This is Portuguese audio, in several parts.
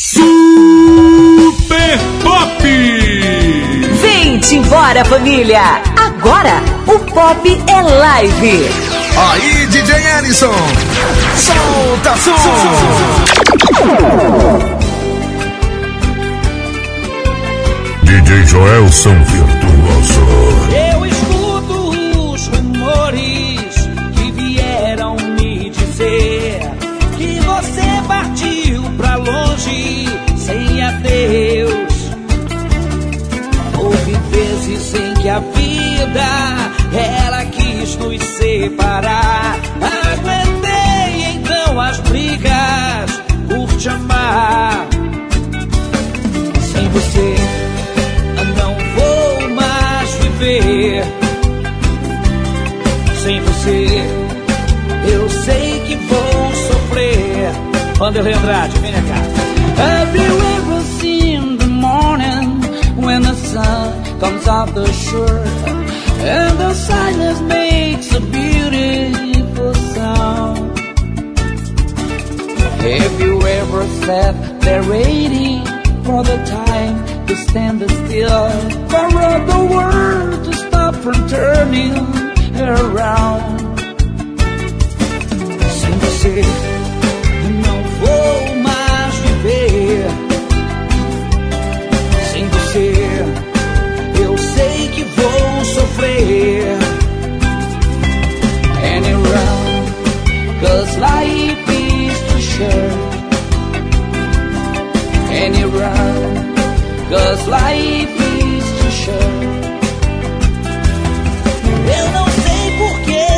Super Pop! Vem-te embora, família! Agora o pop é live. Aí, DJ Ellison, solta som! DJ Joelson Virtuoso. Eu escuto vida ela quis nos separar. Aguentei então as brigas por te amar. Sem você não vou mais viver. Sem você eu sei que vou sofrer. Vanderlei Andrade, vem cá. Have you ever seen the morning when the sun comes off the shore and the silence makes a beautiful sound? Have you ever sat there waiting for the time to stand still, for the world to stop from turning around? Sem você, short. Eu não sei porquê,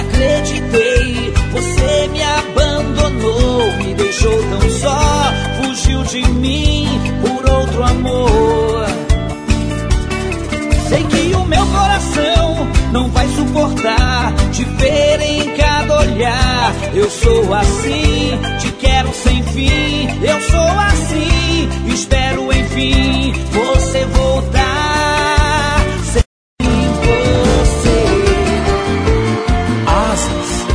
acreditei. Você me abandonou, me deixou tão só. Fugiu de mim meu coração não vai suportar te ver em cada olhar. Eu sou assim, te quero sem fim. Eu sou assim, espero enfim você voltar. Sem você. Asas,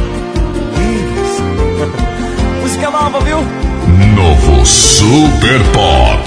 livres. Música nova, viu? Novo Super Pop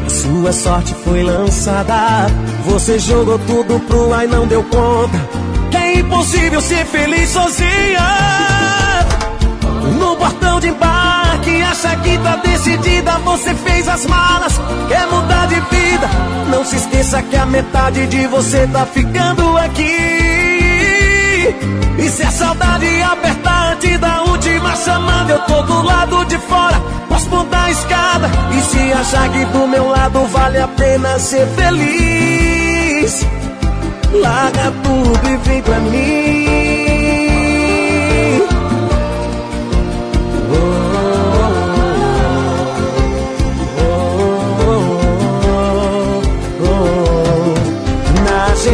Sua sorte foi lançada. Você jogou tudo pro ar e não deu conta. É impossível ser feliz sozinha. No portão de embarque, acha que tá decidida. Você fez as malas, quer mudar de vida. Não se esqueça que a metade de você tá ficando aqui. E se a saudade apertar antes da última chamada, eu tô do lado de fora, posso mudar a escada. E se achar que do meu lado vale a pena ser feliz, larga tudo e vem pra mim.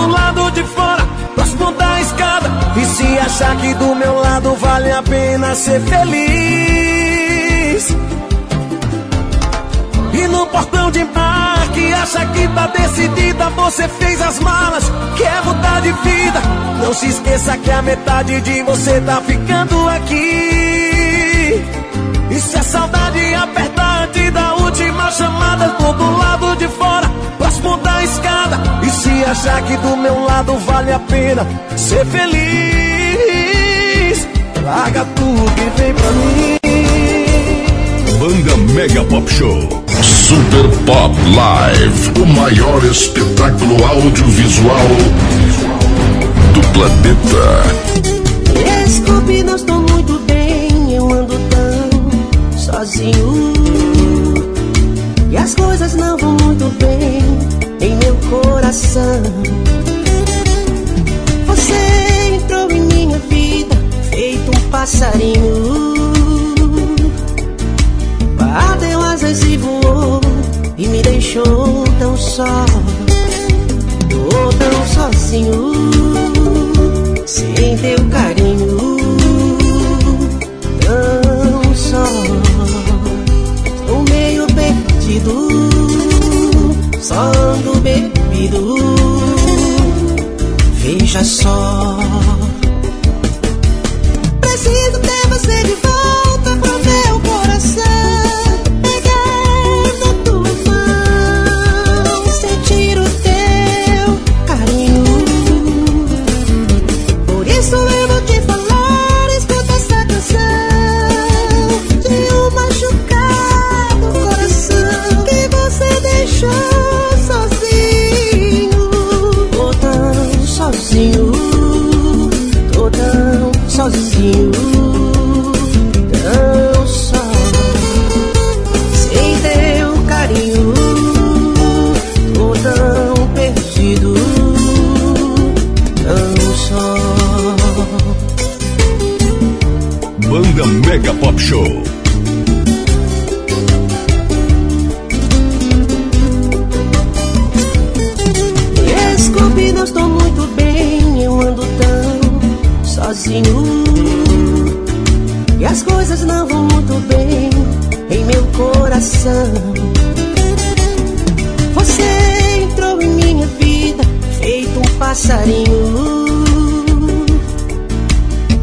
do lado de fora, próximo da escada. E se achar que do meu lado vale a pena ser feliz. E no portão de embarque, acha que tá decidida, você fez as malas, quer mudar de vida. Não se esqueça que a metade de você tá ficando aqui. Achar que do meu lado vale a pena ser feliz, larga tudo e vem pra mim. Banda Mega Pop Show. Super Pop Live. O maior espetáculo audiovisual do planeta. Desculpe, não estou muito bem. Eu ando tão sozinho. E as coisas não vão muito bem coração. Você entrou em minha vida, feito um passarinho. Bateu asas e voou e me deixou tão só. Tão sozinho, sem teu carinho. Veja só. Show. Desculpe, não estou muito bem. Eu ando tão sozinho. E as coisas não vão muito bem em meu coração. Você entrou em minha vida, feito um passarinho.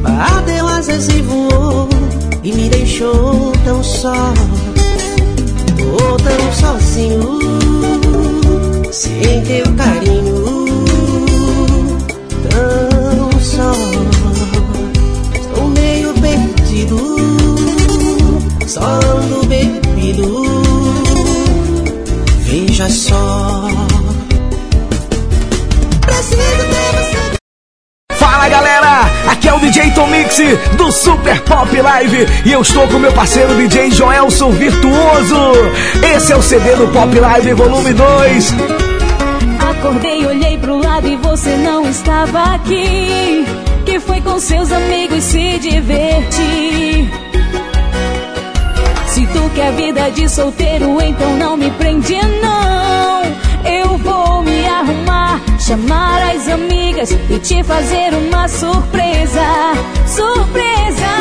Bateu asas e voou e me deixou tão só. Tô tão sozinho, sem teu carinho. O DJ Tom Mix do Super Pop Live e eu estou com meu parceiro DJ Joelson Virtuoso. Esse é o CD do Pop Live Volume 2. Acordei, olhei pro lado e você não estava aqui. Que foi com seus amigos se divertir. Se tu quer vida de solteiro, então não me prende, não. Chamar as amigas e te fazer uma surpresa. Surpresa!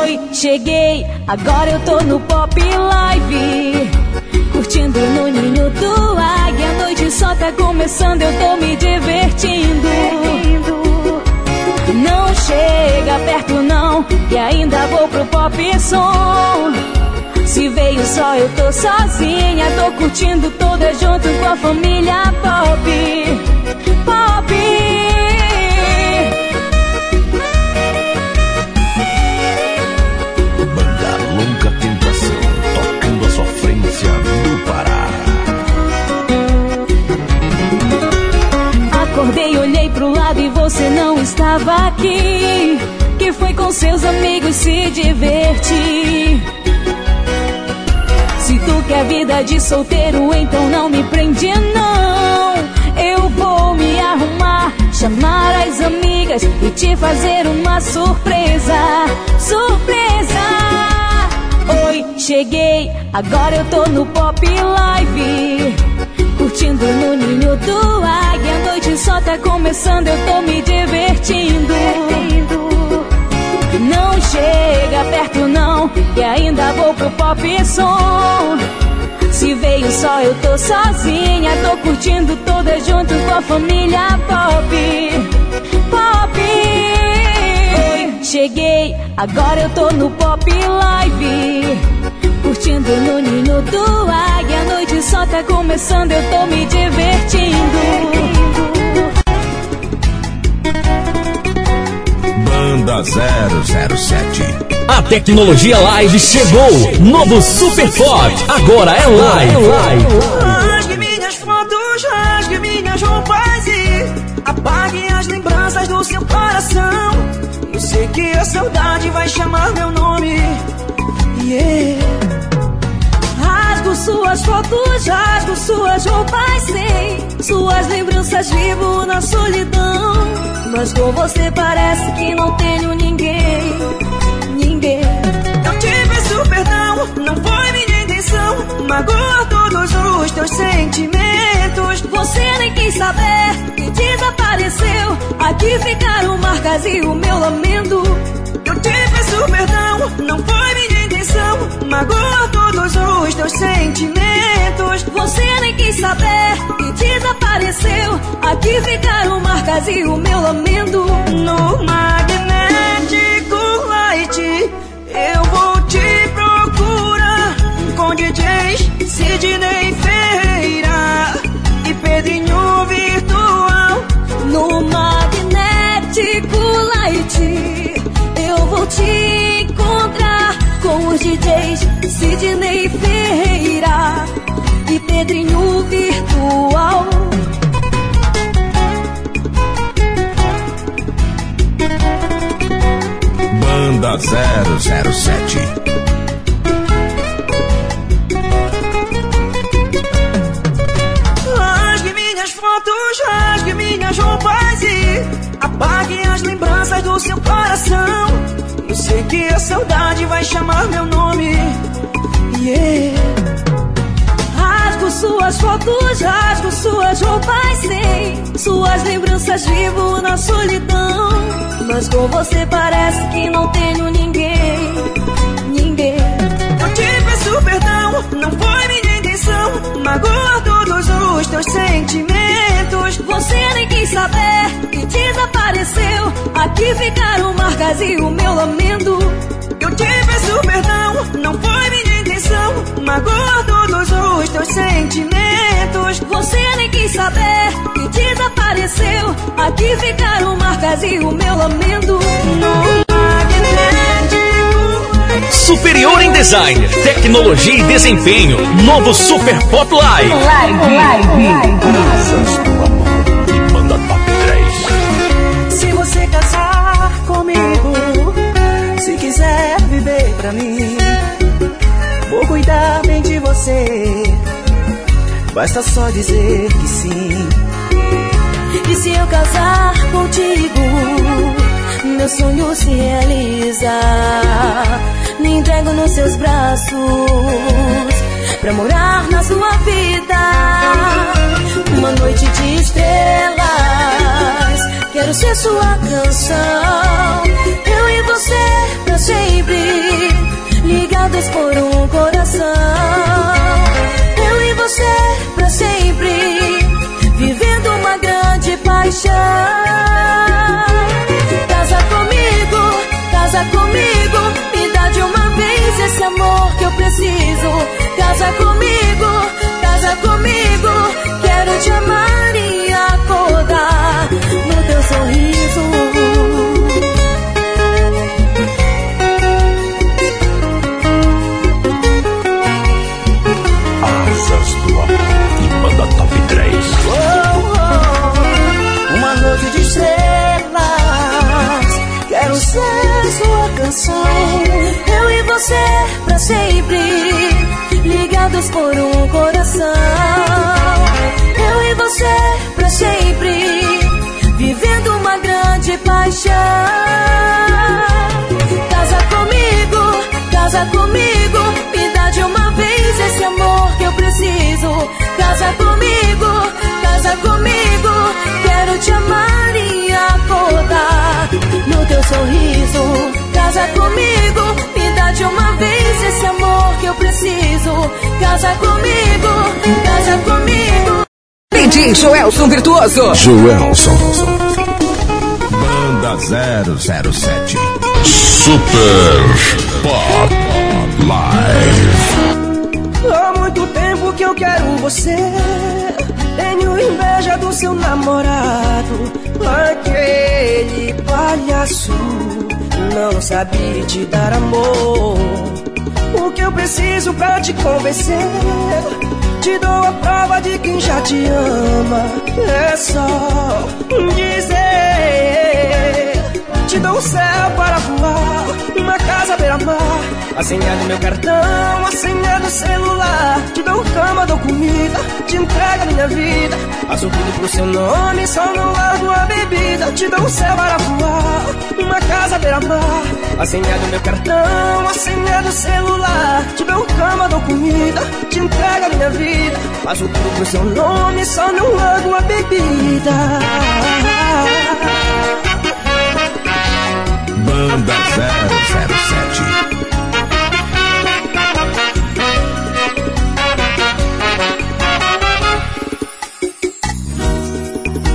Oi, cheguei, agora eu tô no Pop Live. Curtindo no ninho do águia, a noite só tá começando, eu tô me divertindo. Não chega perto não, que ainda vou pro pop som. Se veio só eu tô sozinha, tô curtindo toda junto com a família pop. Pop. Banda Louca Tentação. Tocando a sofrência do Pará. Acordei, olhei pro lado e você não estava aqui. Que foi com seus amigos se divertir. Se tu quer vida de solteiro, então não me prende, não. Eu vou me arrumar, chamar as amigas e te fazer uma surpresa. Surpresa! Oi, cheguei, agora eu tô no Pop Live. Curtindo no ninho do águia, a noite só tá começando, eu tô me divertindo. Que ainda vou pro pop som. Se veio só eu tô sozinha, tô curtindo toda junto com a família pop. Pop. Cheguei, agora eu tô no Pop Live. Curtindo no ninho do águia, a noite só tá começando, eu tô me divertindo. Banda 007. A tecnologia live chegou. Novo Super Pop. Agora é live. Rasgue minhas fotos, rasgue minhas roupas e apague as lembranças do seu coração. Eu sei que a saudade vai chamar meu nome. Yeah. Rasgo suas fotos, rasgo suas roupas, sem suas lembranças vivo na solidão. Mas com você parece que não tenho ninguém, ninguém. Eu te peço perdão, não foi minha intenção. Magoar todos os teus sentimentos. Você nem quis saber e desapareceu. Aqui ficaram marcas e o meu lamento. Eu te peço perdão, não foi minha Magoar todos os teus sentimentos. Você nem quis saber e desapareceu. Aqui ficaram marcas e o meu lamento. No magnético light, eu vou te procurar com DJs Sidney Feira e Pedrinho Virtual. No magnético light, eu vou te encontrar os DJs Sidney Ferreira e Pedrinho Virtual. Banda 007. Rasgue minhas fotos, rasgue minhas roupas e apague as lembranças do seu coração. Eu sei que a saudade vai chamar meu nome. Yeah. Rasgo suas fotos, rasgo suas roupas, sem suas lembranças vivo na solidão. Mas com você parece que não tenho ninguém, ninguém. Eu te peço perdão, não foi minha intenção. Magoar todos os teus sentimentos. Você nem quis saber e desapareceu. Aqui ficaram marcas e o meu lamento. Eu te peço perdão, não foi minha intenção. Magoar todos os teus sentimentos. Você nem quis saber e desapareceu. Aqui ficaram marcas e o meu lamento. Magnético Superior em design, tecnologia e desempenho. Novo Super Pop Live. Live, live. E manda top 3. Se você casar comigo, se quiser viver pra mim, vou cuidar bem de você. Basta só dizer que sim. E se eu casar contigo, meu sonho se realiza. Me entrego nos seus braços pra morar na sua vida. Uma noite de estrelas, quero ser sua canção. Eu e você pra sempre, ligados por um coração. Eu e você pra sempre vivendo uma grande paixão. Casa comigo, casa comigo, me dá de uma vez esse amor que eu preciso. Casa comigo, casa comigo, quero te amar e acordar você pra sempre, ligados por um coração. Eu e você pra sempre, vivendo uma grande paixão. Casa comigo, casa comigo, me dá de uma vez esse amor que eu preciso. Casa comigo, casa comigo, quero te amar e acordar no teu sorriso. Casa comigo, dá de uma vez esse amor que eu preciso. Casa comigo, casa comigo. DJ Joelson Virtuoso. Joelson. Banda 007. Super Pop Live. Há muito tempo que eu quero você. Inveja do seu namorado, aquele palhaço, não sabe te dar amor. O que eu preciso pra te convencer? Te dou a prova de quem já te ama. É só dizer. Te dou um céu para voar, uma casa beira-mar. A senha do meu cartão, a senha do celular. Te dou cama, dou comida, te entrego minha vida. Faço tudo pro seu nome, só não largo a bebida. Te dou um céu para voar, uma casa beira-mar. A senha do meu cartão, a senha do celular. Te dou cama, dou comida, te entrego minha vida. Faço tudo pro seu nome, só não largo a bebida. Banda 007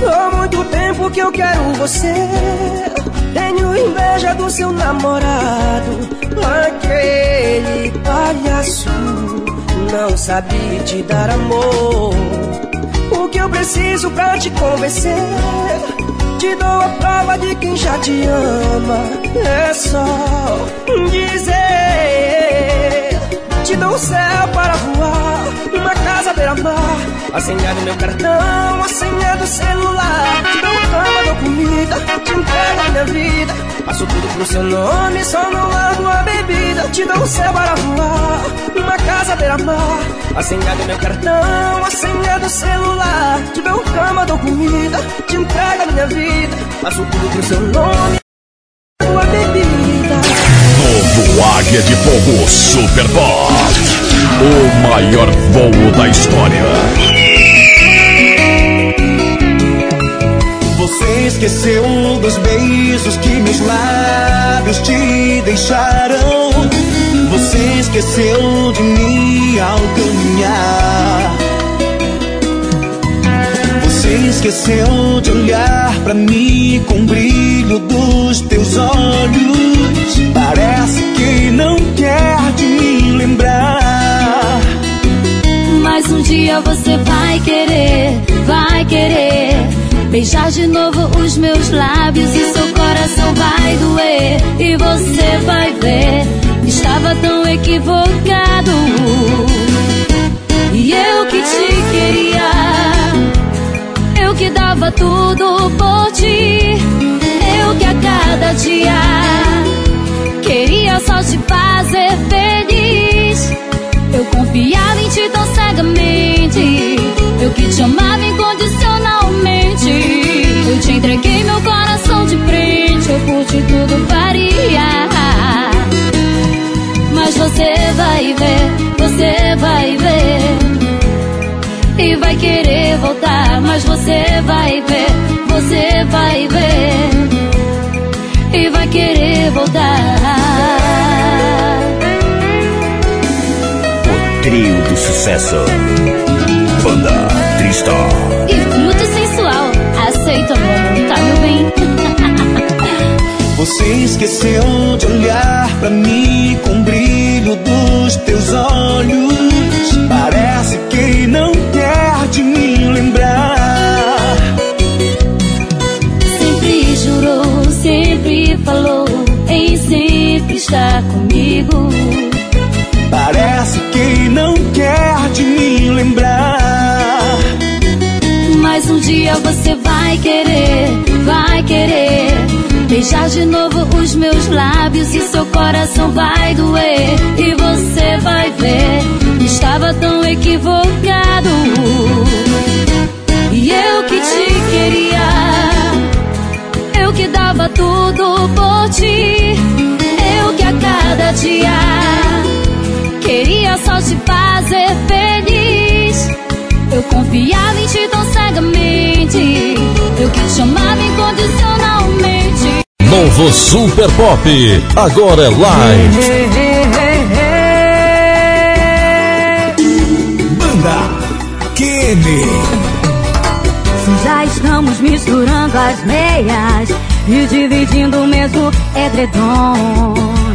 Há muito tempo que eu quero você. Tenho inveja do seu namorado, aquele palhaço. Não sabe te dar amor. O que eu preciso pra te convencer? Te dou a prova de quem já te ama. É só dizer. Te dou um céu para voar, uma casa beira-mar. A senha do meu cartão, a senha do celular. Te dou cama, dou comida, te entrego minha vida. Faço tudo pro seu nome, só não largo a bebida. Te dou um céu para voar, casa beira-mar. A senha do meu cartão, a senha do celular. Te dou cama, dou comida, te entrego minha vida. Faço tudo pro seu nome, largo a bebida. Novo Águia de Fogo Super Pop. O maior voo da história. Você esqueceu dos beijos que meus lábios te deixaram. Você esqueceu de mim ao caminhar. Você esqueceu de olhar pra mim com o brilho dos teus olhos. Parece que não quer de me lembrar. Mas um dia você vai querer, vai querer beijar de novo os meus lábios e seu coração vai doer e você vai ver, estava tão equivocado. E eu que te queria, eu que dava tudo por ti, eu que a cada dia queria só te fazer feliz. Eu confiava em ti tão cegamente. Eu que te amava incondicionalmente. Eu te entreguei meu coração de frente. Eu por ti tudo faria. Você vai ver, você vai ver. E vai querer voltar. Mas você vai ver, você vai ver. E vai querer voltar. Trio do sucesso. Banda Tristar. E fruto sensual, aceita amor, tá meu bem? Você esqueceu de olhar pra mim com o brilho olhos. Parece que não quer de me lembrar. Sempre jurou, sempre falou em sempre estar comigo. Parece que não quer de me lembrar. Mas um dia você vai querer, vai querer beijar de novo os meus lábios e seu coração vai doer e você vai ver, estava tão equivocado. E eu que te queria, eu que dava tudo por ti, eu que a cada dia queria só te fazer feliz. Eu confiava em ti tão cegamente. Eu que te amava incondicionalmente. Novo Super Pop, agora é live. Banda Kene. Já estamos misturando as meias e dividindo o mesmo edredom.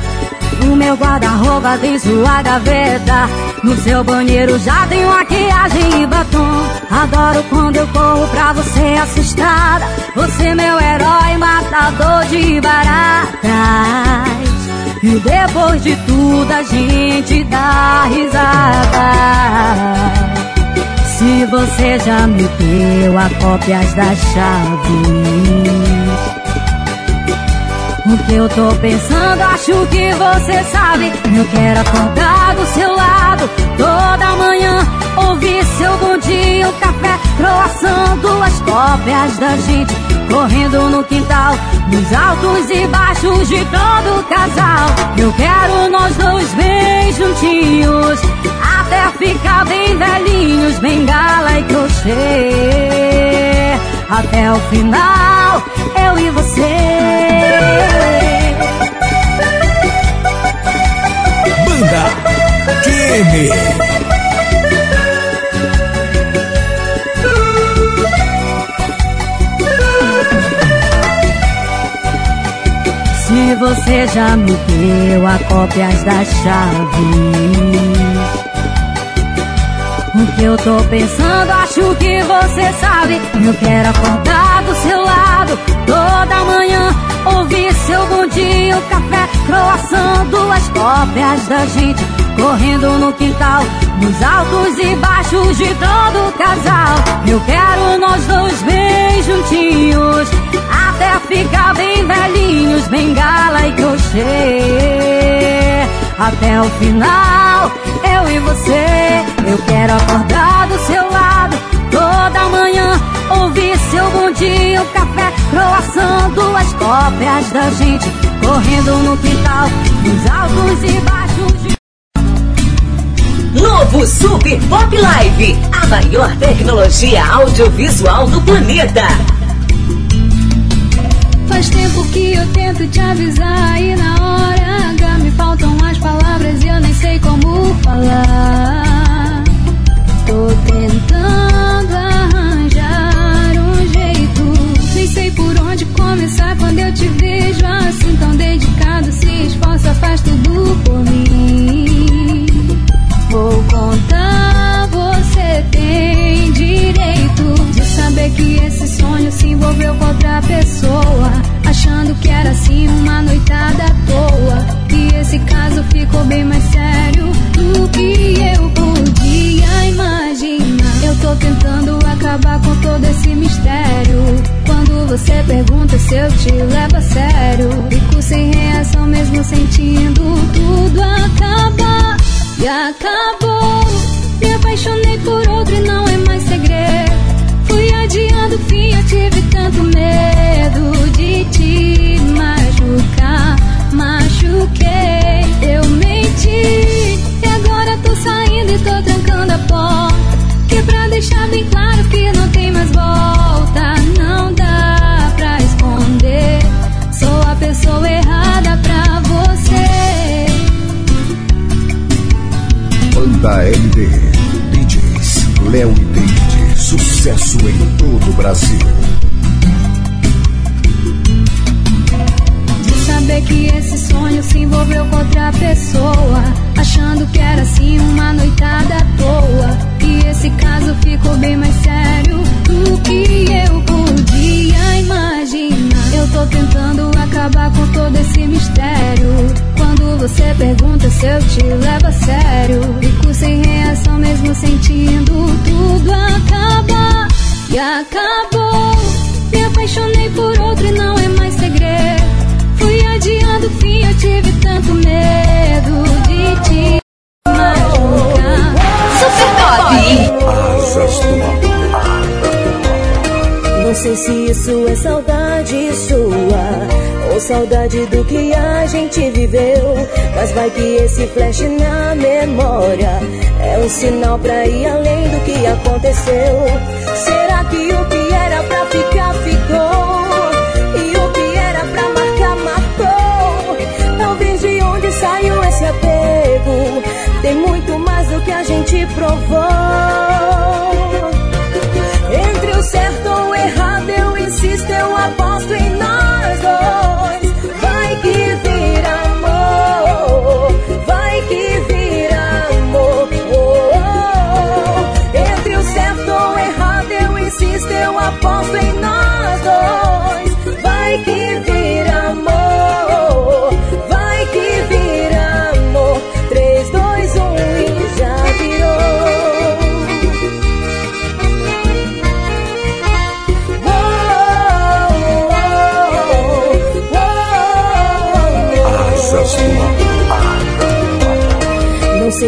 O meu guarda-roupa tem sua gaveta. No seu banheiro já tem maquiagem e batom. Adoro quando eu corro pra você assustada. Você meu herói, matador de baratas. E depois de tudo a gente dá risada. Se você já me deu a cópias das chaves. O que eu tô pensando, acho que você sabe. Eu quero acordar do seu lado toda manhã. Ouvir seu bom dia, um café, croação, duas cópias da gente. Correndo no quintal, nos altos e baixos de todo casal. Eu quero nós dois bem juntinhos. Até ficar bem velhinhos, bengala e crochê. Até o final, eu e você. Banda QM. Se você já me deu a cópias das chaves. O que eu tô pensando, acho que você sabe. Eu quero acordar seu toda manhã. Ouvir seu bom dia, um café, croação, duas cópias da gente. Correndo no quintal, nos altos e baixos de todo o casal. Eu quero nós dois bem juntinhos. Até ficar bem velhinhos, bengala e crochê. Até o final, eu e você. Eu quero acordar do seu lado toda manhã. Ouvir seu bom dia, café, croação, duas cópias da gente. Correndo no quintal, nos altos e baixos de. Novo Super Pop Live, a maior tecnologia audiovisual do planeta. Faz tempo que eu tento te avisar e na hora H me faltam as palavras e eu nem sei como falar. Tô tentando começar quando eu te vejo assim tão dedicado, se esforça, faz tudo por mim. Vou contar, você tem direito de saber que esse sonho se envolveu com outra pessoa. Achando que era assim uma noitada à toa. E esse caso ficou bem mais sério do que acabar com todo esse mistério. Quando você pergunta se eu te levo a sério, fico sem reação mesmo sentindo tudo acabar. E acabou. Me apaixonei por outro e não é mais segredo. Fui adiando o fim, eu tive tanto medo de te machucar. Machuquei, eu menti. E agora tô saindo e tô trancando a porta. Que pra deixar bem claro mais volta. Não dá pra esconder. Sou a pessoa errada pra você. Banda LD, DJs Léo e David, sucesso em todo o Brasil. De saber que esse sonho se envolveu com outra pessoa. Achando que era assim uma noitada à toa. E esse caso ficou bem mais se eu te levo a sério, fico sem reação mesmo sentindo tudo acabar. E acabou. Me apaixonei por outro e não é mais segredo. Fui adiando o fim, eu tive tanto medo de te machucar. Super Pop. Asas do amor. Não sei se isso é saudade sua ou saudade do que a gente viveu. Mas vai que esse flash na memória é um sinal pra ir além do que aconteceu. Será que o que era pra ficar ficou? E o que era pra marcar marcou? Talvez de onde saiu esse apego tem muito mais do que a gente provou. Entre o certo ou o errado, eu insisto, eu aposto em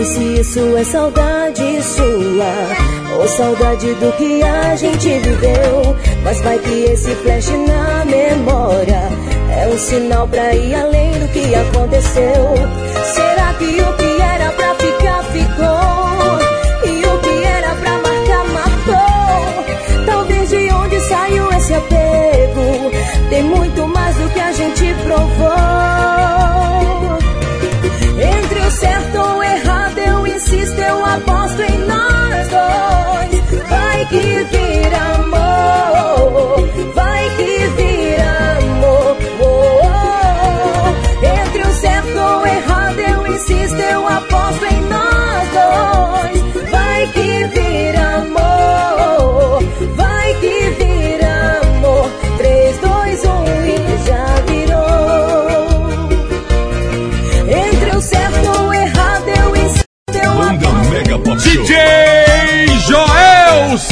sei se isso é saudade sua ou saudade do que a gente viveu. Mas vai que esse flash na memória é um sinal pra ir além do que aconteceu. Será que o que era aposto em nós dois. Vai que vira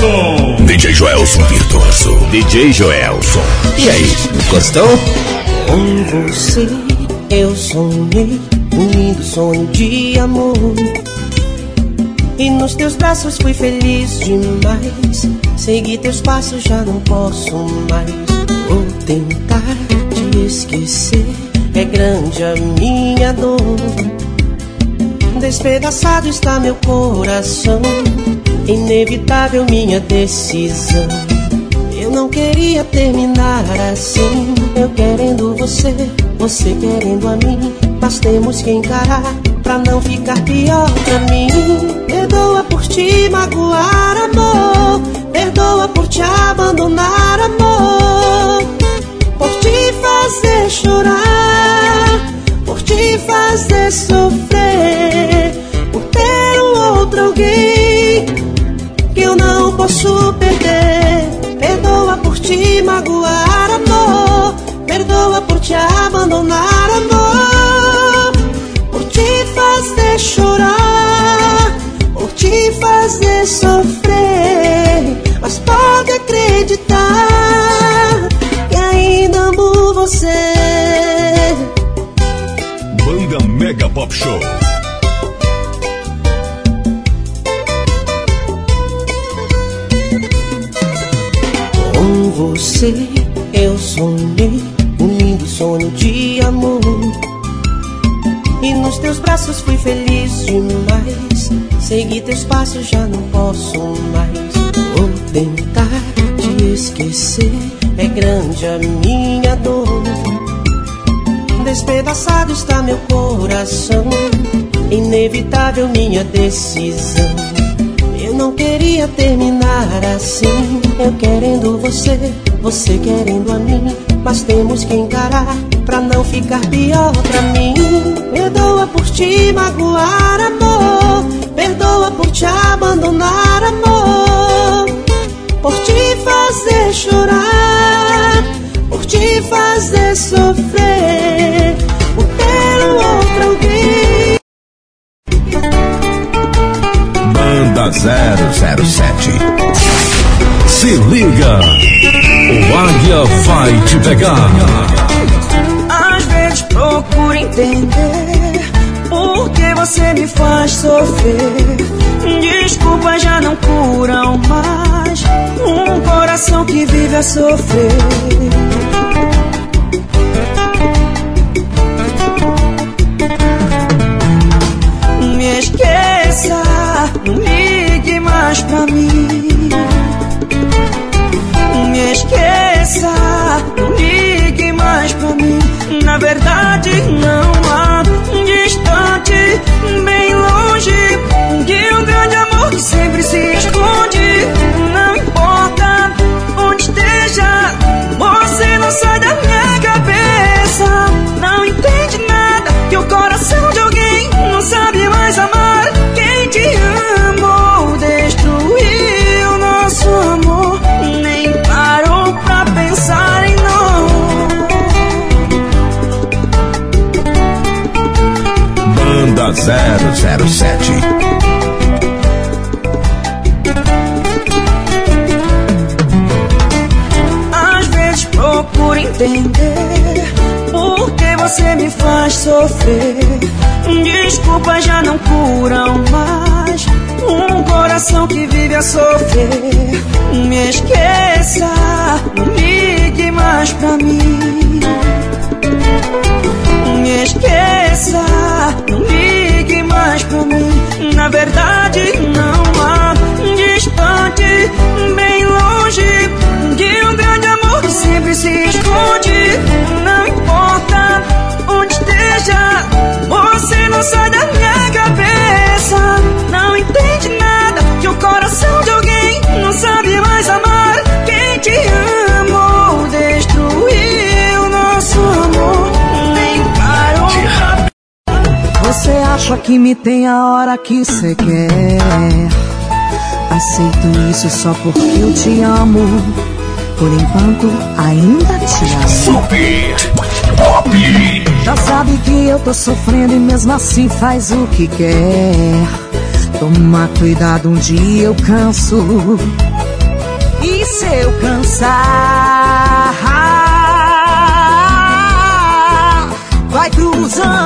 Joelson. DJ Joelson Virtuoso. DJ Joelson. E aí, gostou? Com você eu sonhei um lindo sonho de amor. E nos teus braços fui feliz demais. Segui teus passos, já não posso mais. Vou tentar te esquecer. É grande a minha dor. Despedaçado está meu coração. Inevitável minha decisão. Eu não queria terminar assim. Eu querendo você, você querendo a mim. Mas temos que encarar pra não ficar pior pra mim. Perdoa por te magoar, amor. Perdoa por te abandonar, amor. Por te fazer chorar. Por te fazer sofrer. Por ter um outro alguém que eu não posso perder. Perdoa por te magoar, amor. Perdoa por te abandonar, amor. Por te fazer chorar, por te fazer sofrer. Mas pode acreditar que ainda amo você. Banda Mega Pop Show. Você eu sonhei um lindo sonho de amor. E nos teus braços fui feliz demais. Segui teus passos, já não posso mais. Vou tentar te esquecer. É grande a minha dor. Despedaçado está meu coração. Inevitável minha decisão. Não queria terminar assim. Eu querendo você, você querendo a mim. Mas temos que encarar pra não ficar pior pra mim. Perdoa por te magoar, amor. Perdoa por te abandonar, amor. Por te fazer chorar. Por te fazer sofrer. 007. Se liga. O Águia vai te pegar. Às vezes procuro entender por que você me faz sofrer. Desculpas já não curam mais um coração que vive a sofrer. Me esqueça, mais pra mim. Me esqueça, não ligue mais pra mim. Na verdade, não há distante, bem longe, de um grande amor 007. Às vezes procuro entender por que você me faz sofrer. Desculpas já não curam mais. Um coração que vive a sofrer. Me esqueça, não ligue mais pra mim. Me esqueça, não pra mim. Na verdade, não há distante, bem longe. De um grande amor que sempre se esconde. Que tem a hora que cê quer? Aceito isso só porque eu te amo. Por enquanto, ainda te amo. Super Pop. Já sabe que eu tô sofrendo e mesmo assim faz o que quer. Toma cuidado, um dia eu canso. E se eu cansar, vai cruzando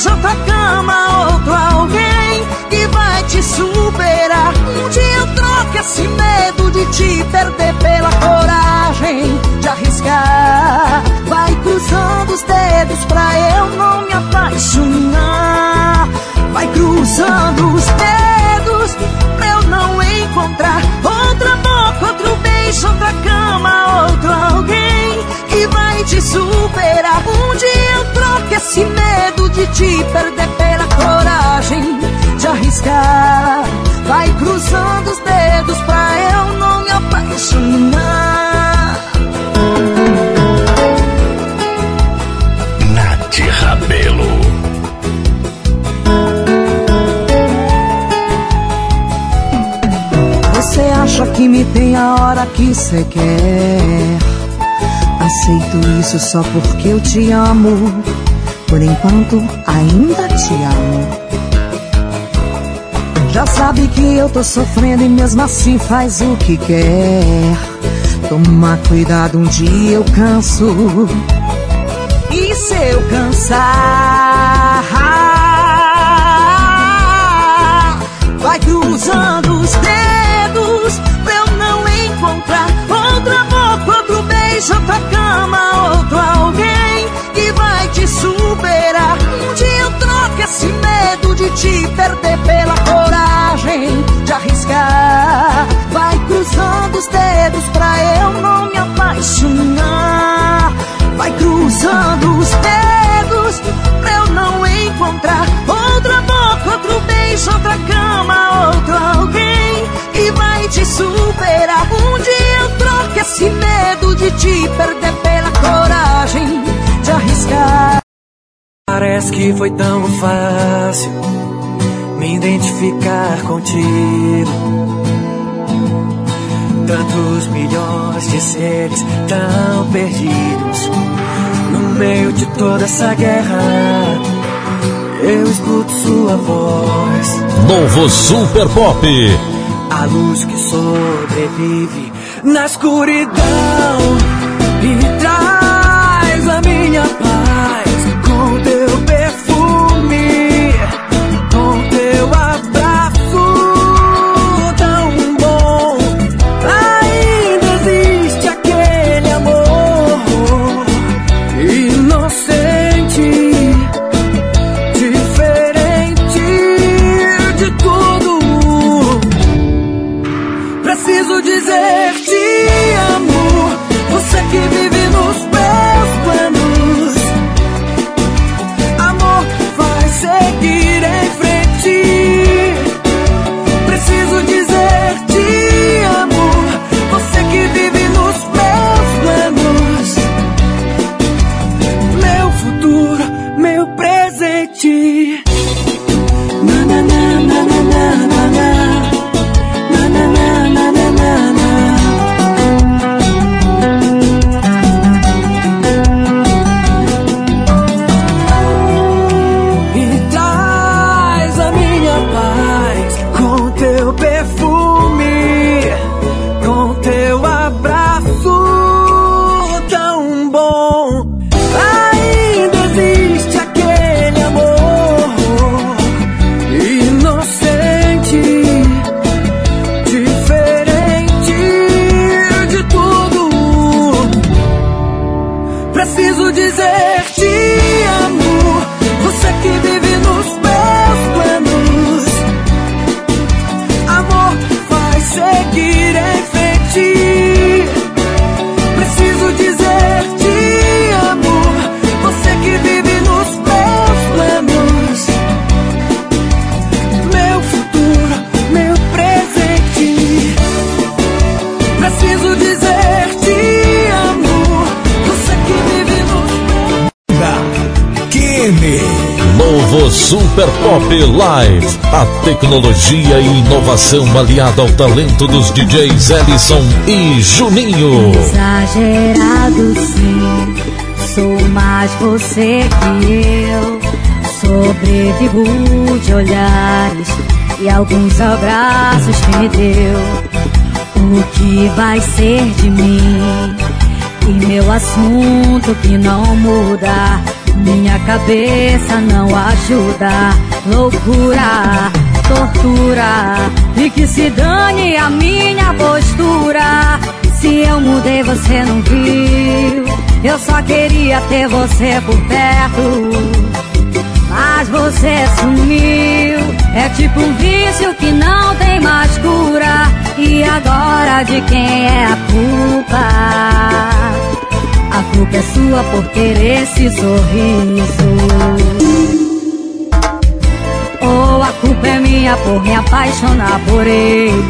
beijo, outra cama, outro alguém que vai te superar. Um dia eu troco esse medo de te perder pela coragem de arriscar. Vai cruzando os dedos pra eu não me apaixonar. Vai cruzando os dedos pra eu não encontrar outra boca, outro beijo, outra cama, outro alguém que vai te superar. Um dia esse medo de te perder pela coragem de arriscar. Vai cruzando os dedos pra eu não me apaixonar. Nath Rabelo. Você acha que me tem a hora que cê quer? Aceito isso só porque eu te amo. Por enquanto, ainda te amo. Já sabe que eu tô sofrendo e mesmo assim faz o que quer. Toma cuidado, um dia eu canso. E se eu cansar, vai cruzando os dedos te perder pela coragem de arriscar. Vai cruzando os dedos pra eu não me apaixonar. Vai cruzando os dedos pra eu não encontrar outra boca, outro beijo, outra cama, outro alguém que vai te superar. Um dia eu troco esse medo de te perder pela Parece que foi tão fácil me identificar contigo. Tantos milhões de seres tão perdidos no meio de toda essa guerra. Eu escuto sua voz, Novo Super Pop. a luz que sobrevive na escuridão e traz Super Pop Live. A tecnologia e inovação aliada ao talento dos DJs Ellison e Juninho. Exagerado sim, sou mais você que eu. Sobrevivo de olhares e alguns abraços que me deu. O que vai ser de mim? E meu assunto que não muda. Minha cabeça não ajuda. Loucura, tortura. E que se dane a minha postura. Se eu mudei, você não viu. Eu só queria ter você por perto. Mas você sumiu. É tipo um vício que não tem mais cura. E agora de quem é a culpa? A culpa é sua por ter esse sorriso. Ou a culpa é minha por me apaixonar por ele.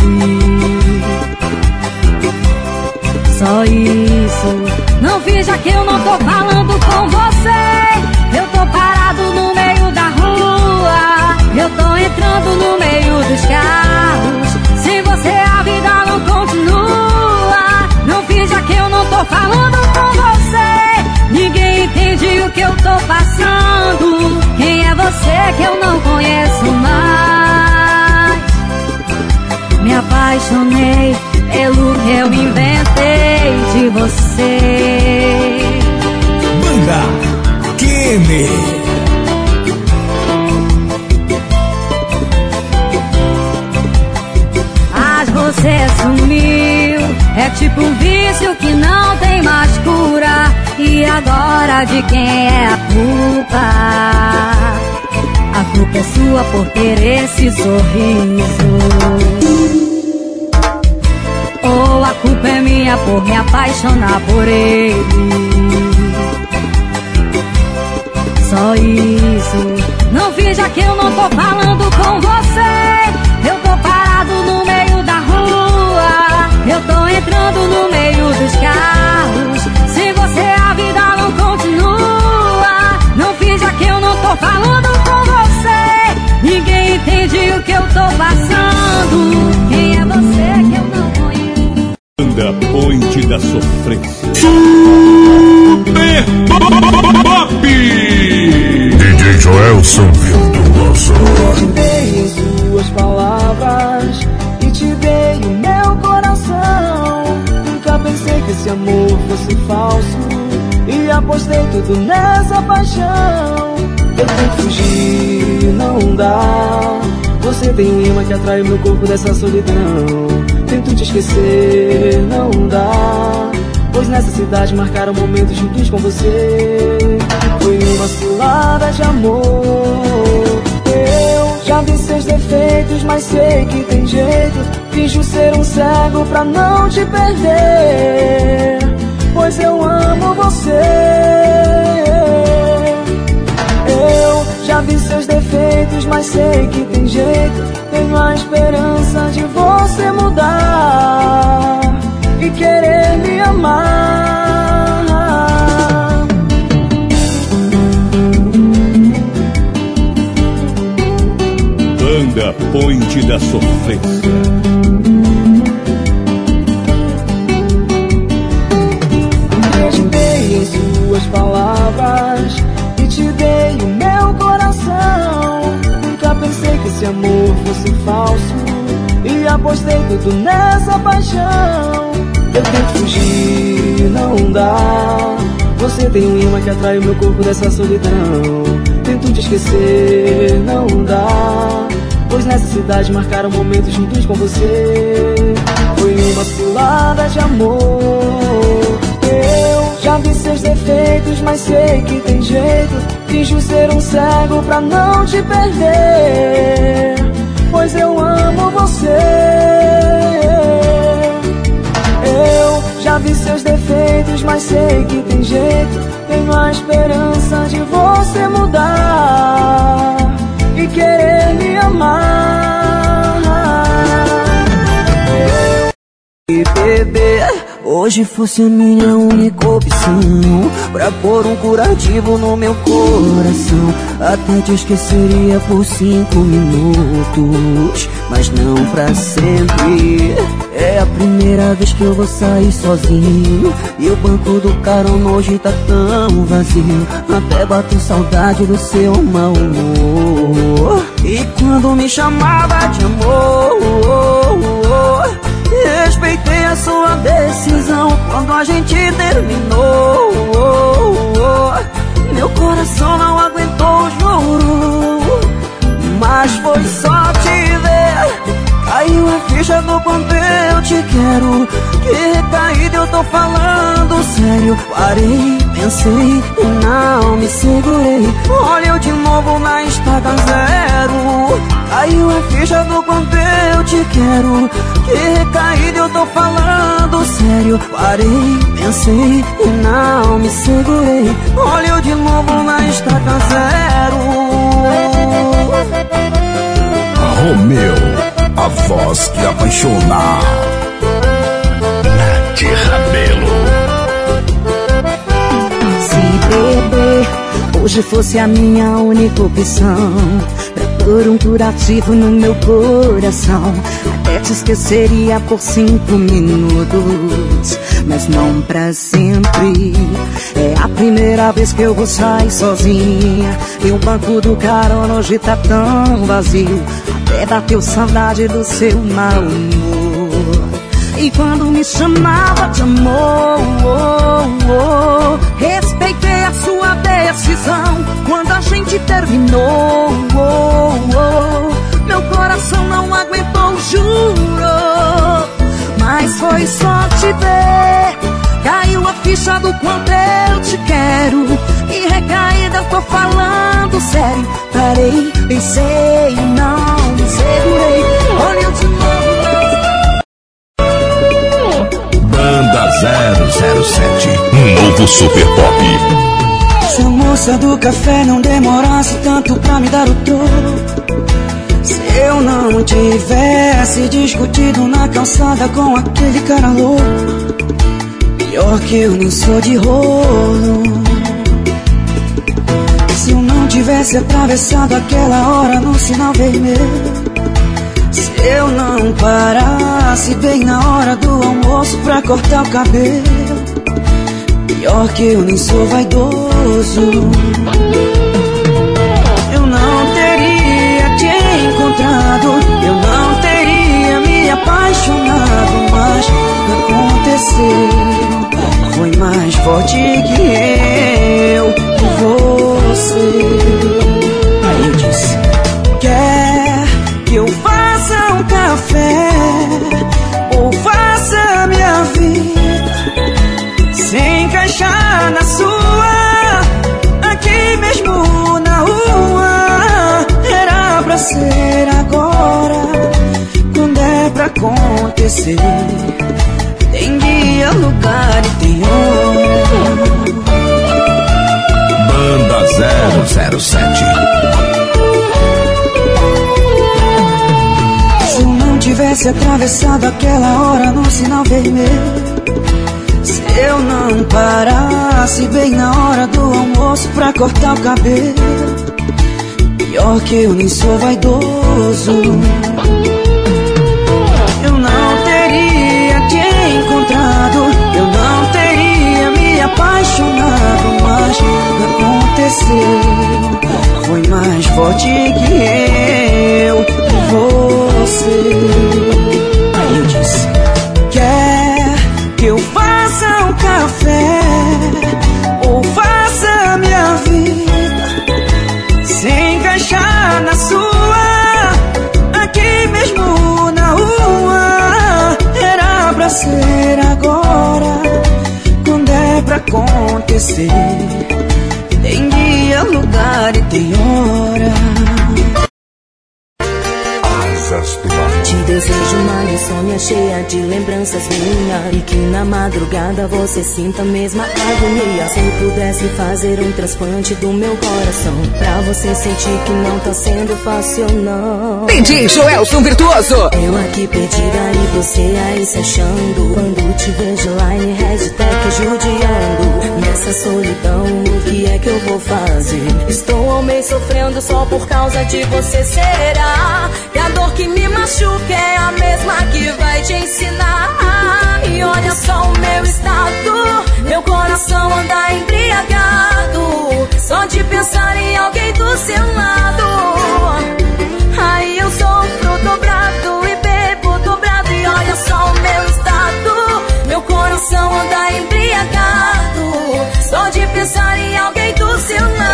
Só isso. Não veja que eu não tô falando com você. Eu tô parado no meio da rua. Eu tô entrando no meio dos carros. Tô falando com você. Ninguém entende o que eu tô passando. Quem é você que eu não conheço mais? Me apaixonei pelo que eu inventei de você. Kene. Mas você sumiu. É tipo agora de quem é a culpa? A culpa é sua por ter esse sorriso. Ou a culpa é minha por me apaixonar por ele. Só isso. Não veja que eu não tô falando com você. Eu tô parado no meio da rua. Eu tô entrando no meio dos carros. Tô falando com você. Ninguém entende o que eu tô passando. Quem é você que eu não conheço? Banda Ponte da Sofrência. Super Pop! DJ Joelson Virtuoso. te dei as suas palavras e te dei o meu coração. Nunca pensei que esse amor fosse falso e apostei tudo nessa paixão. Tento fugir, não dá. Você tem um imã que atrai meu corpo dessa solidão. Tento te esquecer, não dá. Pois nessa cidade marcaram momentos juntos com você. Foi uma cilada de amor. Eu já vi seus defeitos, mas sei que tem jeito. Finjo ser um cego pra não te perder. Pois eu amo você. Eu já vi seus defeitos, mas sei que tem jeito. Tenho a esperança de você mudar e querer me amar. Banda Ponte da Sofrência. Esse amor fosse falso e apostei tudo nessa paixão. Eu tento fugir, não dá. Você tem um imã que atrai o meu corpo dessa solidão. Tento te esquecer, não dá. Pois nessa cidade marcaram momentos juntos com você. Foi uma cilada de amor. Eu já vi seus defeitos, mas sei que tem jeito. Finjo ser um cego pra não te perder. Pois eu amo você. Eu já vi seus defeitos, mas sei que tem jeito. Tenho a esperança de você mudar e querer me amar. E beber Hoje fosse a minha única opção Pra pôr um curativo no meu coração. Até te esqueceria por cinco minutos Mas não pra sempre. É a primeira vez que eu vou sair sozinho. E o banco do carona hoje tá tão vazio. Até bato saudade do seu mau humor. E quando me chamava de amor Respeitei a sua decisão quando a gente terminou. Meu coração não aguentou, juro. Mas foi só te ver. Caiu a ficha do quanto eu te quero. Que recaída eu tô falando sério. Parei, pensei e não me segurei. Olha eu de novo na estaca zero. Caiu a ficha do quanto eu te quero. Que recaída eu tô falando sério. Parei, pensei e não me segurei. Olha eu de novo na estaca zero. Romeu, a voz que apaixona. Nath Rabelo hoje fosse a minha única opção por um curativo no meu coração. Até te esqueceria por cinco minutos, mas não pra sempre. É a primeira vez que eu vou sair sozinha. E o banco do carona hoje tá tão vazio. Até bateu saudade do seu mau humor. E quando me chamava de amor, oh, oh, respeitei a sua decisão. Quando a gente terminou, oh, oh, meu coração não aguentou, juro. Mas foi só te ver. Caiu a ficha do quanto eu te quero. E recaída, tô falando sério. Parei, pensei, não me segurei. Olha eu de 007 Novo Super Pop. Se a moça do café não demorasse tanto pra me dar o troco Se eu não tivesse discutido na calçada com aquele cara louco Pior que eu nem sou de rolo. Se eu não tivesse atravessado aquela hora no sinal vermelho eu não parasse bem na hora do almoço pra cortar o cabelo. Pior que eu nem sou vaidoso. Eu não teria te encontrado. Eu não teria me apaixonado Mas aconteceu. Foi mais forte que eu e você pra acontecer. Tem dia, lugar e tem hora Banda 007 Se eu não tivesse atravessado aquela hora no sinal vermelho Se eu não parasse bem na hora do almoço pra cortar o cabelo Pior que eu nem sou vaidoso Foi mais forte que eu. Você Aí eu disse Quer que eu faça um café Ou faça minha vida Sem encaixar na sua? Aqui mesmo na rua Era pra ser agora Quando é pra acontecer. Tem dia, lugar e tem hora desejo uma insônia cheia de lembranças minha. E que na madrugada você sinta a mesma agonia. Se eu pudesse fazer um transplante do meu coração Pra você sentir que não tá sendo fácil não. DJ Joelson Virtuoso. Eu aqui perdida e você aí se achando. Quando te vejo lá em hashtag judiando. Nessa solidão o que é que eu vou fazer? Estou ao meio sofrendo só por causa de você Será? Que a dor que me machuca é a mesma que vai te ensinar? E olha só o meu estado Meu coração anda embriagado Só de pensar em alguém do seu lado Aí eu sofro dobrado e bebo dobrado E olha só o meu estado Meu coração anda embriagado Só de pensar em alguém do seu lado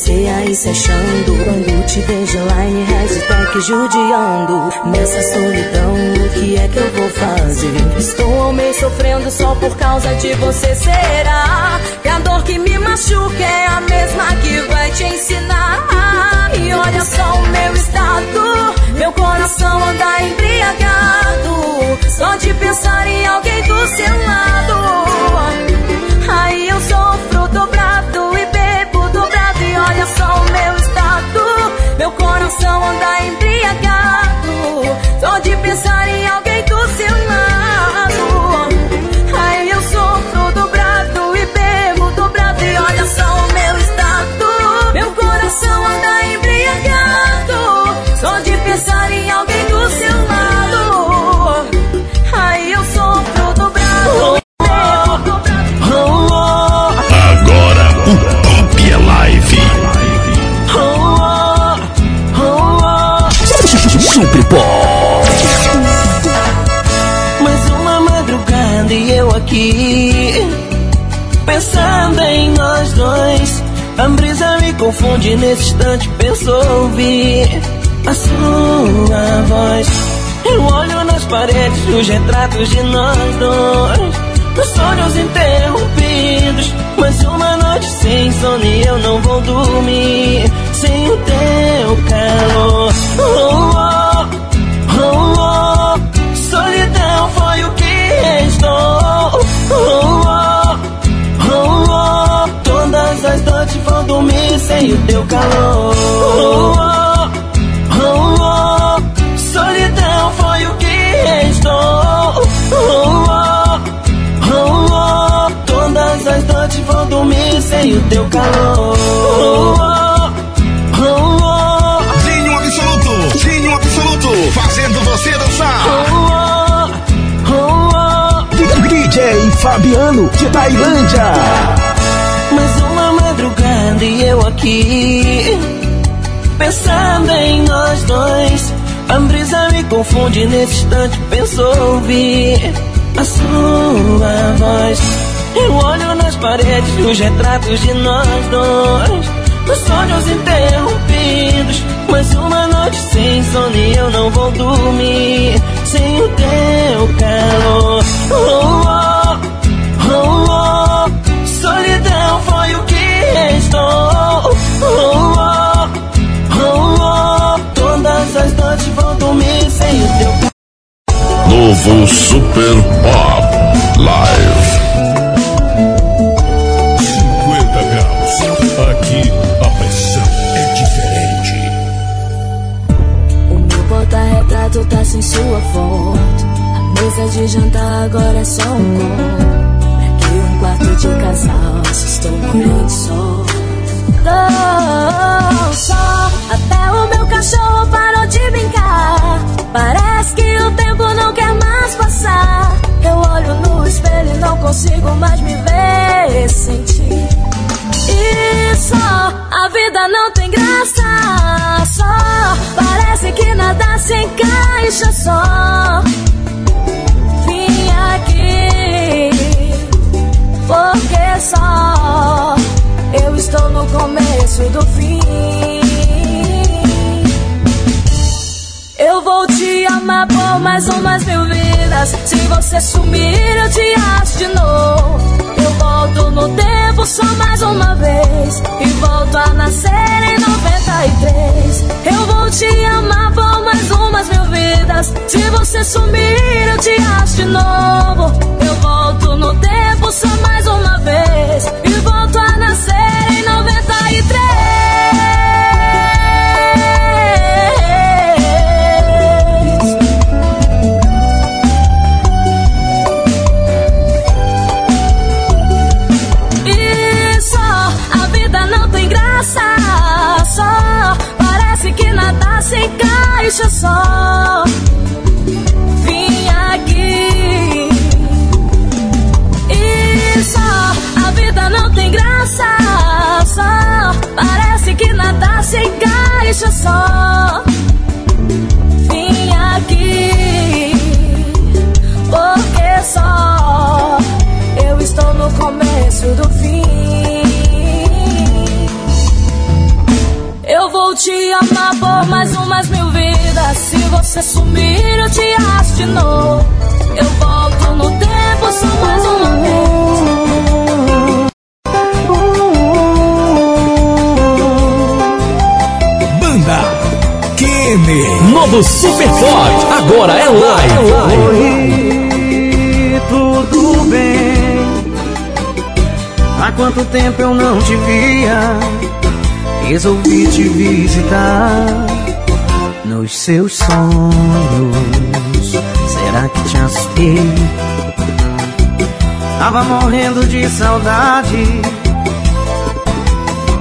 você aí se achando. Quando te vejo online, hashtag judiando. Nessa solidão, o que é que eu vou fazer? Estou ao meio sofrendo só por causa de você Será? Que a dor que me machuca é a mesma que vai te ensinar? E olha só o meu estado. Meu coração anda embriagado. Só de pensar em alguém do seu lado Pop. Mais uma madrugada e eu aqui Pensando em nós dois. A brisa me confunde nesse instante Penso ouvir a sua voz. Eu olho nas paredes os retratos de nós dois. Os sonhos interrompidos Mais uma noite sem sono e eu não vou dormir Sem o teu calor. Oh, oh, Solidão foi o que restou. Oh, oh, oh. Todas as noites vão dormir sem o teu calor. Solidão foi o que restou. Todas as noites vão dormir sem o teu calor. Fabiano de Tailândia. Mais uma madrugada e eu aqui Pensando em nós dois. A brisa me confunde nesse instante Penso ouvir a sua voz. Eu olho nas paredes os retratos de nós dois Os sonhos interrompidos. Mais uma noite sem sono e eu não vou dormir Sem o teu calor. Oh, oh, Super Pop Live. 50 graus. Aqui a pressão é diferente. O meu porta-retrato tá sem sua foto. A mesa de jantar agora é só um copo. Aqui um quarto de casal, estou de sol. Tô só, até o meu cachorro parou de brincar. Parece que o tempo não quer mais passar. Eu olho no espelho e não consigo mais me ver sem ti. E só, a vida não tem graça. Só, parece que nada se encaixa só. Vim aqui, porque só eu estou no começo do fim. Eu vou te amar por mais umas mil vidas. Se você sumir, eu te acho de novo. Volto no tempo só mais uma vez. E volto a nascer em 93. Eu vou te amar por mais umas mil vidas. Se você sumir, eu te acho de novo. Eu volto no tempo só mais uma vez. E volto a nascer em 93. Se encaixa. Só vim aqui. E só a vida não tem graça. Só parece que nada se encaixa. Só vim aqui. Porque só eu estou no começo do fim. Vou te amar por mais umas mil vidas. Se você sumir, eu te acho de novo. Eu volto no tempo só mais uma vez. Banda Kenny. Novo Super Forte, agora é live. Oi, tudo bem? Há quanto tempo eu não te via? Resolvi te visitar nos seus sonhos. Será que te assustei? Tava morrendo de saudade.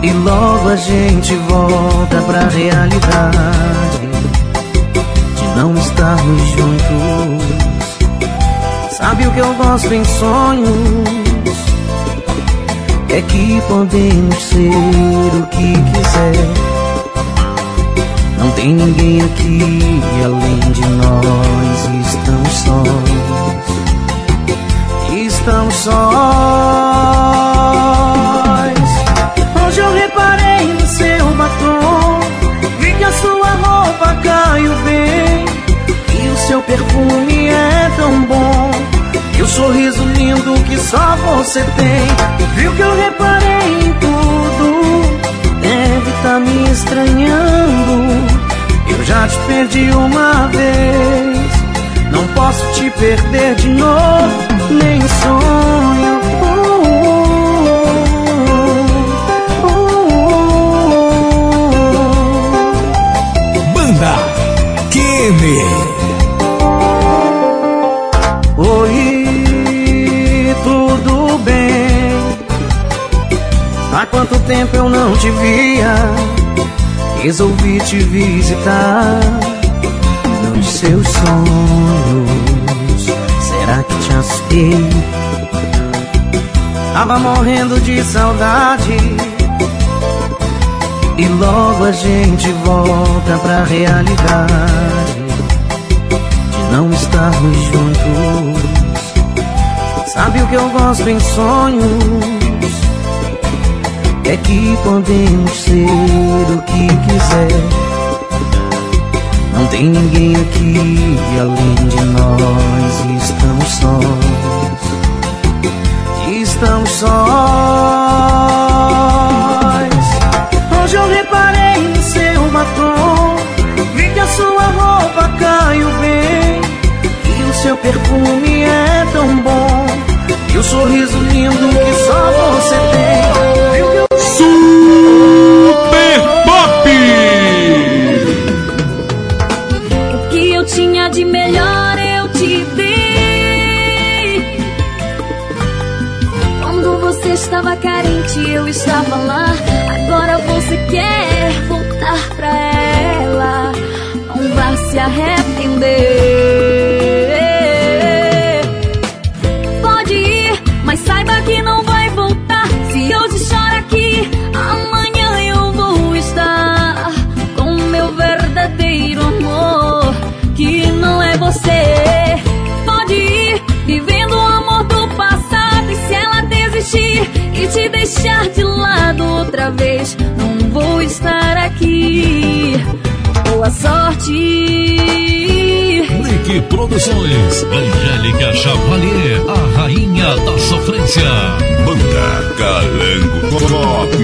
E logo a gente volta pra realidade de não estarmos juntos. Sabe o que eu gosto em sonhos? É que podemos ser o que quiser. Não tem ninguém aqui além de nós. Estamos sós. Estamos sós. Hoje eu reparei no seu batom. Vi que a sua roupa caiu bem. E o seu perfume é tão bom. Sorriso lindo que só você tem. Viu que eu reparei em tudo. Deve tá me estranhando. Eu já te perdi uma vez. Não posso te perder de novo, nem sonho. Banda Kenny. Tempo eu não te via? Resolvi te visitar nos seus sonhos. Será que te assustei? Tava morrendo de saudade. E logo a gente volta pra realidade de não estarmos juntos. Sabe o que eu gosto em sonhos? É que podemos ser o que quiser. Não tem ninguém aqui além de nós. Estamos sós. Estamos sós. Hoje eu reparei no seu batom. Vi que a sua roupa caiu bem. E o seu perfume é tão bom. E o sorriso lindo que só você tem. Estava carente, eu estava lá. Agora você quer voltar pra ela. Não vá se arrepender. Pode ir, mas saiba que não vai voltar. Se hoje chora aqui, amanhã eu vou estar com meu verdadeiro amor, que não é você. Deixar de lado outra vez, não vou estar aqui. Boa sorte. Rock Produções. Angélica Chavalier, a rainha da sofrência. Banda Calango Top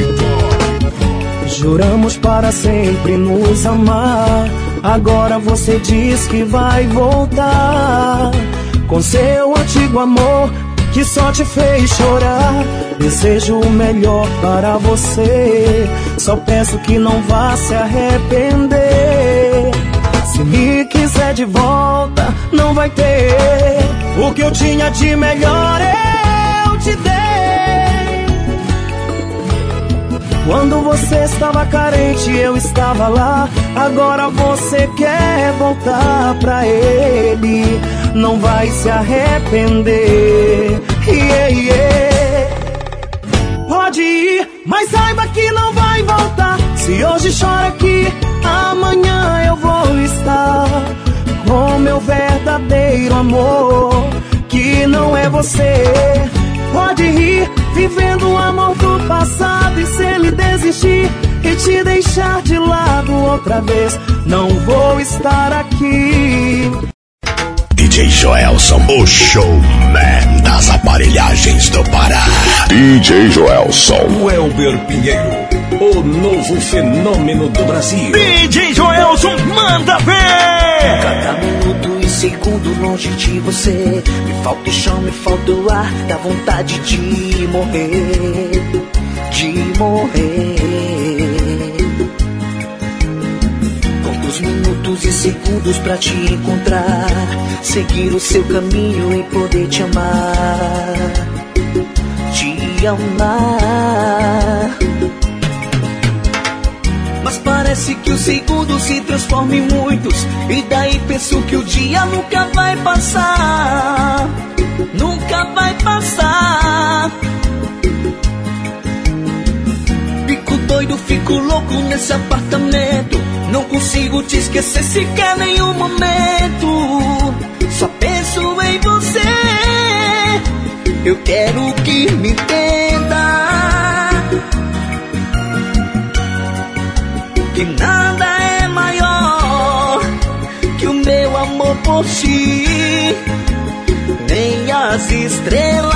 Juramos para sempre nos amar. Agora você diz que vai voltar com seu antigo amor que só te fez chorar. Desejo o melhor para você. Só peço que não vá se arrepender. Se me quiser de volta, não vai ter. O que eu tinha de melhor eu te dei. Quando você estava carente, eu estava lá. Agora você quer voltar pra ele. Não vai se arrepender. Yeah, yeah. Hoje chora aqui, amanhã eu vou estar com meu verdadeiro amor, que não é você. Pode rir, vivendo o amor do passado. E se ele desistir e te deixar de lado outra vez, não vou estar aqui. Joelson, o showman das aparelhagens do Pará. DJ Joelson. O Elber Pinheiro, o novo fenômeno do Brasil. DJ Joelson, manda ver! Cada minuto e segundo longe de você Me falta o chão, me falta o ar Dá vontade de morrer De morrer Conto os minutos e segundos pra te encontrar Seguir o seu caminho e poder te amar Te amar mas parece que os segundos se transformam em muitos. E daí penso que o dia nunca vai passar. Nunca vai passar. Fico doido, fico louco nesse apartamento. Não consigo te esquecer sequer nenhum momento. Só penso em você. Eu quero que me entenda. que nada é maior que o meu amor por ti, nem as estrelas,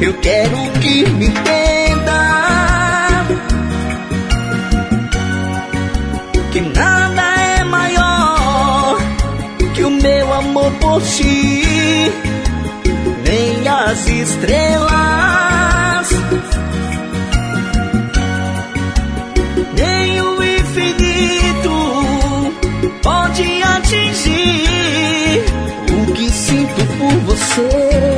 Eu quero que me entenda. Que nada é maior que o meu amor por ti, nem as estrelas, nem o infinito pode atingir o que sinto por você.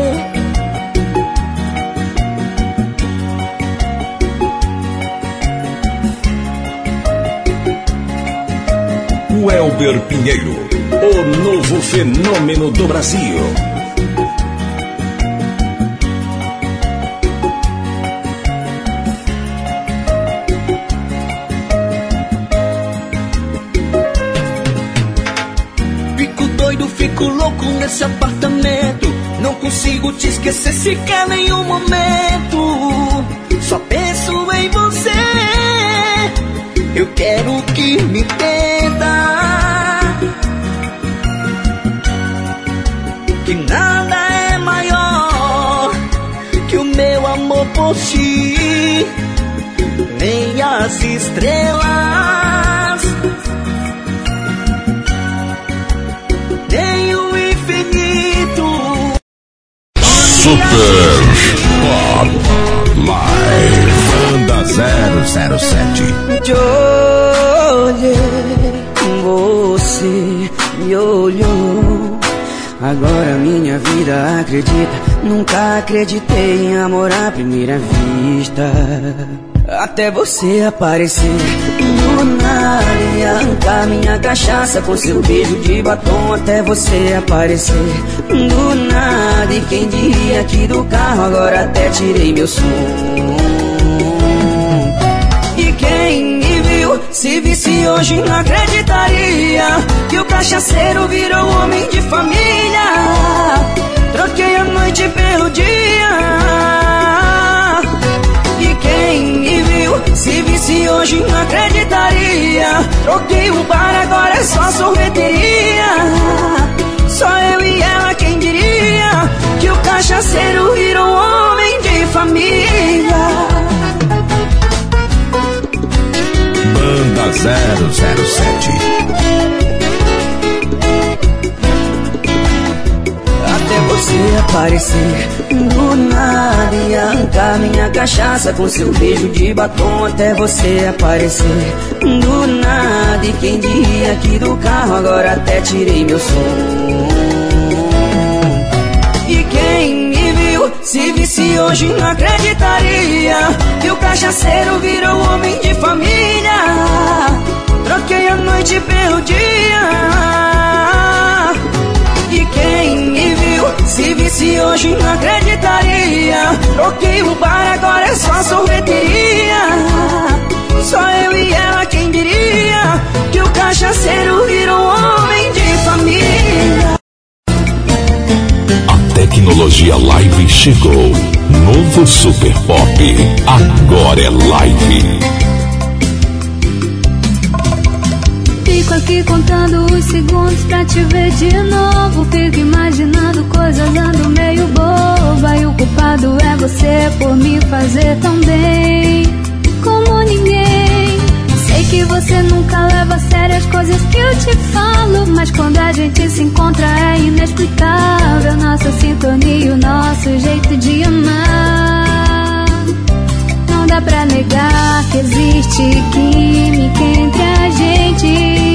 Elber Pinheiro, o novo fenômeno do Brasil. Fico doido, fico louco nesse apartamento. Não consigo te esquecer sequer nenhum momento. Só penso em você. Eu quero que me entenda. As estrelas, nem o infinito. Super Pop Live. Banda 007. Te olhei, você me olhou. Agora minha vida acredita. Nunca acreditei em amor à primeira vista. Até você aparecer e arrancar minha cachaça com seu beijo de batom. Até você aparecer do nada. E quem diria que do carro agora até tirei meu som. E quem me viu Se visse hoje não acreditaria Que o cachaceiro virou homem de família Troquei a noite pelo dia Se visse hoje não acreditaria. Troquei o bar, agora é só sorveteria. Só eu e ela quem diria Que o cachaceiro virou homem de família? Banda 007. Você aparecer do nada e arrancar minha cachaça com seu beijo de batom. Até você aparecer do nada e quem diria aqui do carro agora até tirei meu som. E quem me viu se visse hoje não acreditaria que o cachaceiro virou homem de família. Troquei a noite pelo dia. Se visse hoje não acreditaria. Troquei o bar, agora é só sorveteria. Só eu e ela, quem diria que o cachaceiro virou homem de família. A tecnologia live chegou. Novo Super Pop. Agora é live. Aqui contando os segundos pra te ver de novo. Fico imaginando coisas ando meio boba. E o culpado é você por me fazer tão bem como ninguém. Sei que você nunca leva a sério as coisas que eu te falo. Mas quando a gente se encontra é inexplicável. Nossa sintonia o nosso jeito de amar. Não dá pra negar que existe química entre a gente.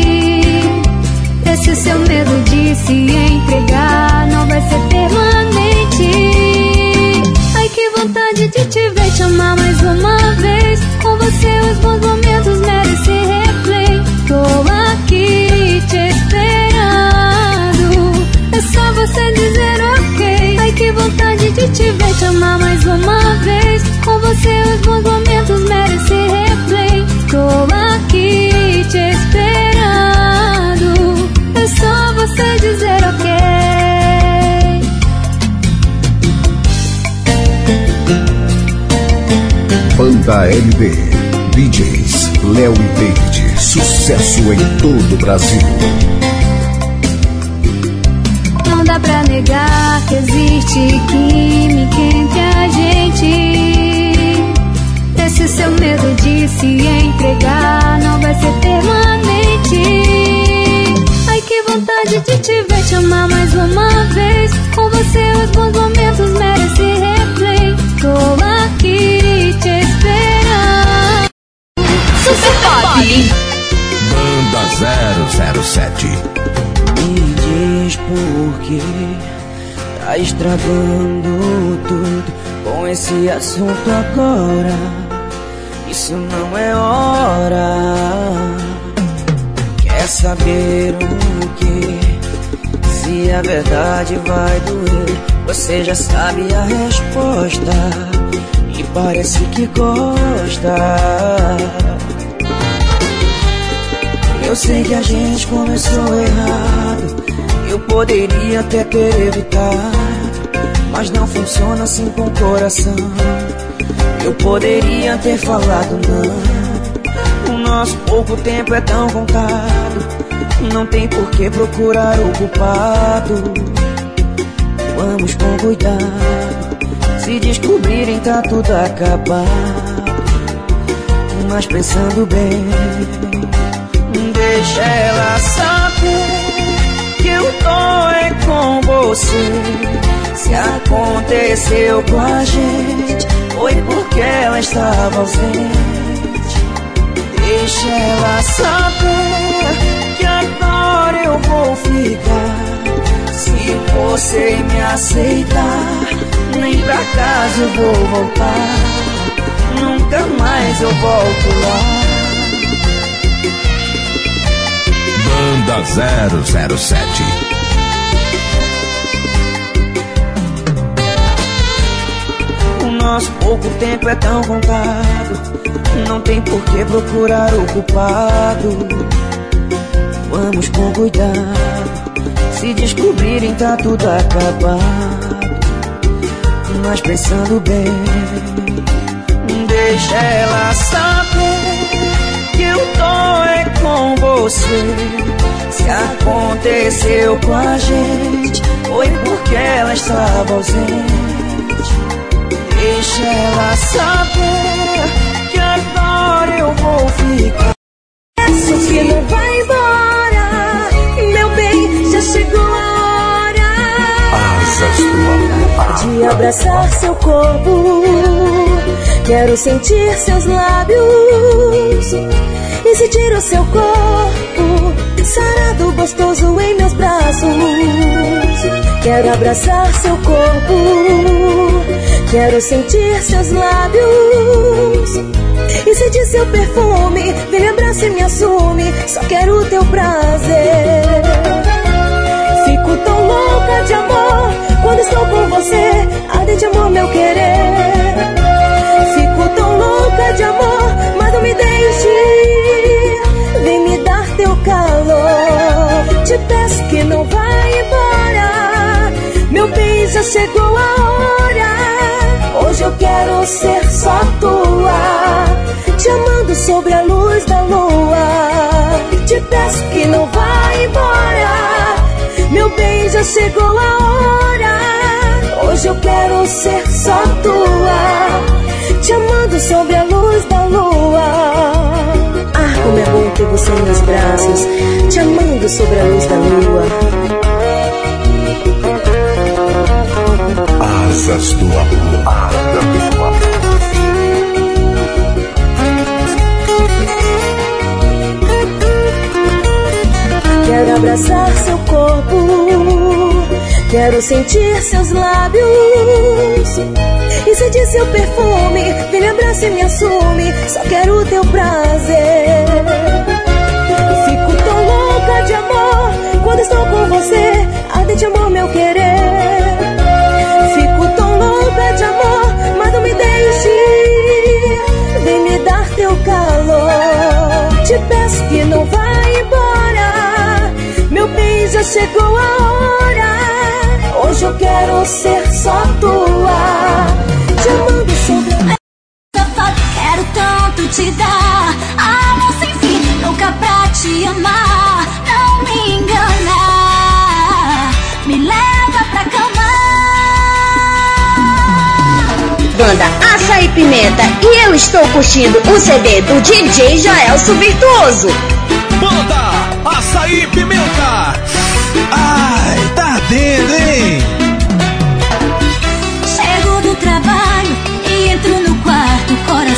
Seu medo de se entregar não vai ser permanente. Ai, que vontade de te ver, te amar mais uma vez. Com você, os bons momentos merecem replay. Tô aqui te esperando. É só você dizer ok. Ai, que vontade de te ver, te amar mais uma vez. Com você, os bons momentos merecem Banda LB. DJs Léo e David. Sucesso em todo o Brasil. Não dá pra negar que existe química entre a gente. Esse seu medo de se entregar não vai ser permanente. Ai, que vontade de te ver, te amar mais uma vez. Com você, os bons estragando tudo com esse assunto agora. Isso não é hora. Quer saber o que? Se a verdade vai doer, você já sabe a resposta. E parece que gosta. Eu sei que a gente começou errado. Eu poderia até ter evitado, mas não funciona assim com o coração. Eu poderia ter falado não. O nosso pouco tempo é tão contado. Não tem por que procurar o culpado. Vamos com cuidado. Se descobrirem, tá tudo acabado. Mas pensando bem, deixa ela saber que eu tô é com você. Se aconteceu com a gente, foi porque ela estava ausente. Deixa ela saber que agora eu vou ficar. Se você me aceitar, nem pra casa eu vou voltar. Nunca mais eu volto lá. Banda 007. Nosso pouco tempo é tão contado. Não tem por que procurar o culpado. Vamos com cuidado. Se descobrirem, tá tudo acabado. Mas pensando bem, deixa ela saber que eu tô é com você. Se aconteceu com a gente, foi porque ela estava ausente. Deixa ela saber que agora eu vou ficar. Isso que não vai embora, meu bem, já chegou a hora Asas do amor. de abraçar seu corpo. Quero sentir seus lábios e sentir o seu corpo sarado, gostoso em meus braços. Quero abraçar seu corpo, quero sentir seus lábios e sentir seu perfume. Vem me abraça e me assume, só quero o teu prazer. Fico tão louca de amor quando estou com você. Arde de amor, meu querer. Fico tão louca de amor, mas não me deixe. Vem me dar teu calor. Te peço que não vá embora. Meu bem, já chegou a hora. Hoje eu quero ser só tua. Te amando sobre a luz da lua. Te peço que não vá embora. Meu bem, já chegou a hora. Hoje eu quero ser só tua. Te amando sobre a luz da lua. Como é bom ter você nos braços. Te amando sobre a luz da lua. Asas do amor. Quero abraçar seu corpo, quero sentir seus lábios e sentir seu perfume. Me abraça e me assume, só quero o teu prazer. Fico tão louca de amor quando estou com você, arde de amor meu querer. Me deixe. Vem me dar teu calor. Te peço que não vá embora. Meu bem, já chegou a hora. Hoje eu quero ser só tua. Te amando sobre quero tanto te dar amor sem fim, louca pra te amar. Não me engana, me leva Banda Açaí Pimenta e eu estou curtindo o CD do DJ Joelso Virtuoso. Banda Açaí Pimenta. Ai, tá ardendo, hein? Chego do trabalho e entro no quarto, coração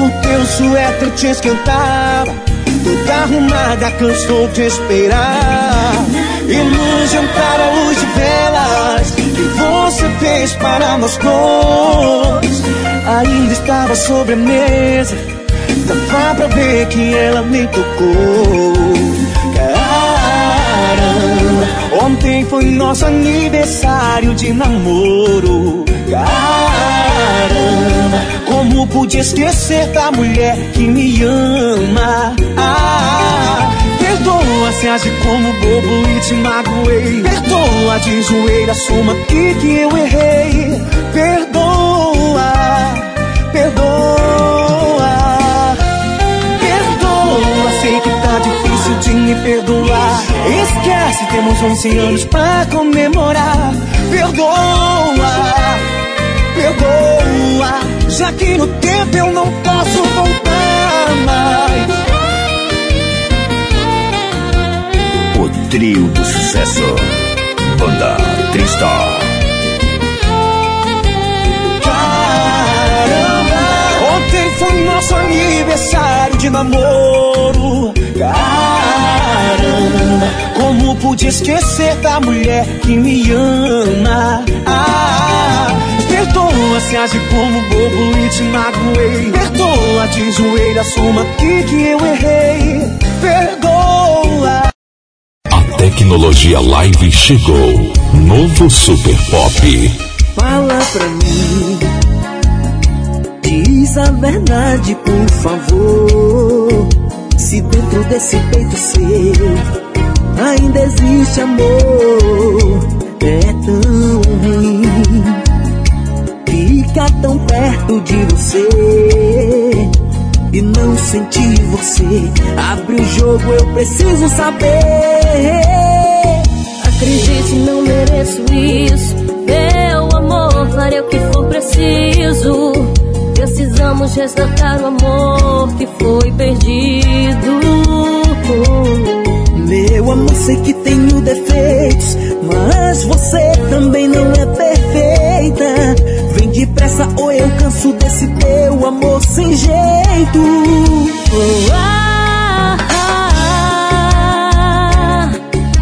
O teu suéter te esquentava, toda arrumada cansou de esperar. E no jantar à luz de velas que você fez para nós dois, ainda estava sobre a mesa. Dava pra ver que ela nem tocou. Ontem foi nosso aniversário de namoro. Caramba, como pude esquecer da mulher que me ama? Ah, perdoa se age como bobo e te magoei. Perdoa de joelho, assuma que, que eu errei. Perdoa, difícil de me perdoar. Esquece, temos 11 anos pra comemorar. Perdoa, perdoa. Já que no tempo eu não posso voltar mais. O trio do sucesso. Banda Tristar. Caramba, ontem foi nosso aniversário de namoro. Caramba, como pude esquecer da mulher que me ama? Ah, perdoa se age como bobo e te magoei. Perdoa de joelho, assuma que, que eu errei. Perdoa. A tecnologia live chegou. Novo Super Pop. Fala pra mim, diz a verdade, por favor. Se dentro desse peito seu ainda existe amor, é tão ruim ficar tão perto de você e não sentir você. Abre o jogo, eu preciso saber. Acredite, não mereço isso. Meu amor, farei o que for preciso. Precisamos resgatar o amor que foi perdido. Meu amor, sei que tenho defeitos, mas você também não é perfeita. Vem depressa ou eu canso desse teu amor sem jeito. Oh, ah, ah, ah.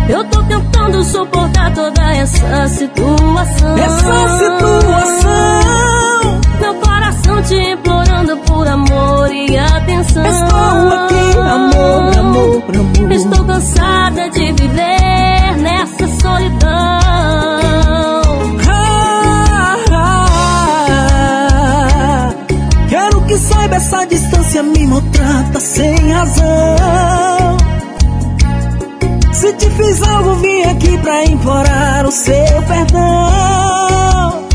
Eu tô tentando suportar toda essa situação. Te fiz algo, vim aqui pra implorar o seu perdão.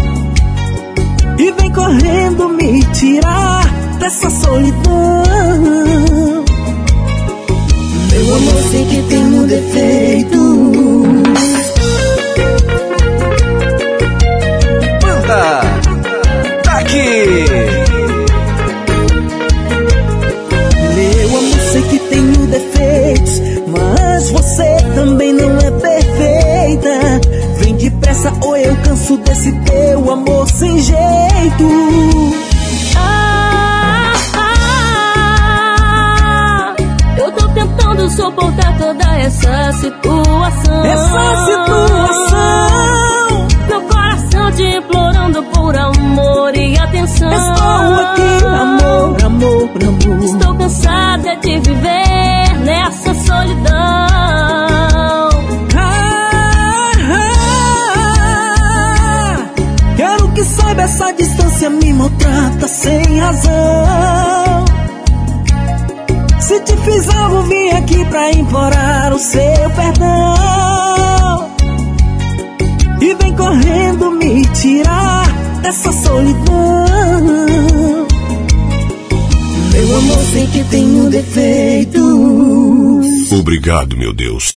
E vem correndo me tirar dessa solidão. Meu amor, sei que tenho defeitos. Banda canso desse teu amor sem jeito. Ah, ah, eu tô tentando suportar toda essa situação. Essa situação. Meu coração te implorando por amor e atenção. Estou aqui, amor, amor, amor. Estou cansada de viver nessa solidão. Essa distância me maltrata sem razão. Se te fiz algo, vim aqui pra implorar o seu perdão. E vem correndo me tirar dessa solidão. Meu amor, sei que tenho defeitos. Obrigado, meu Deus.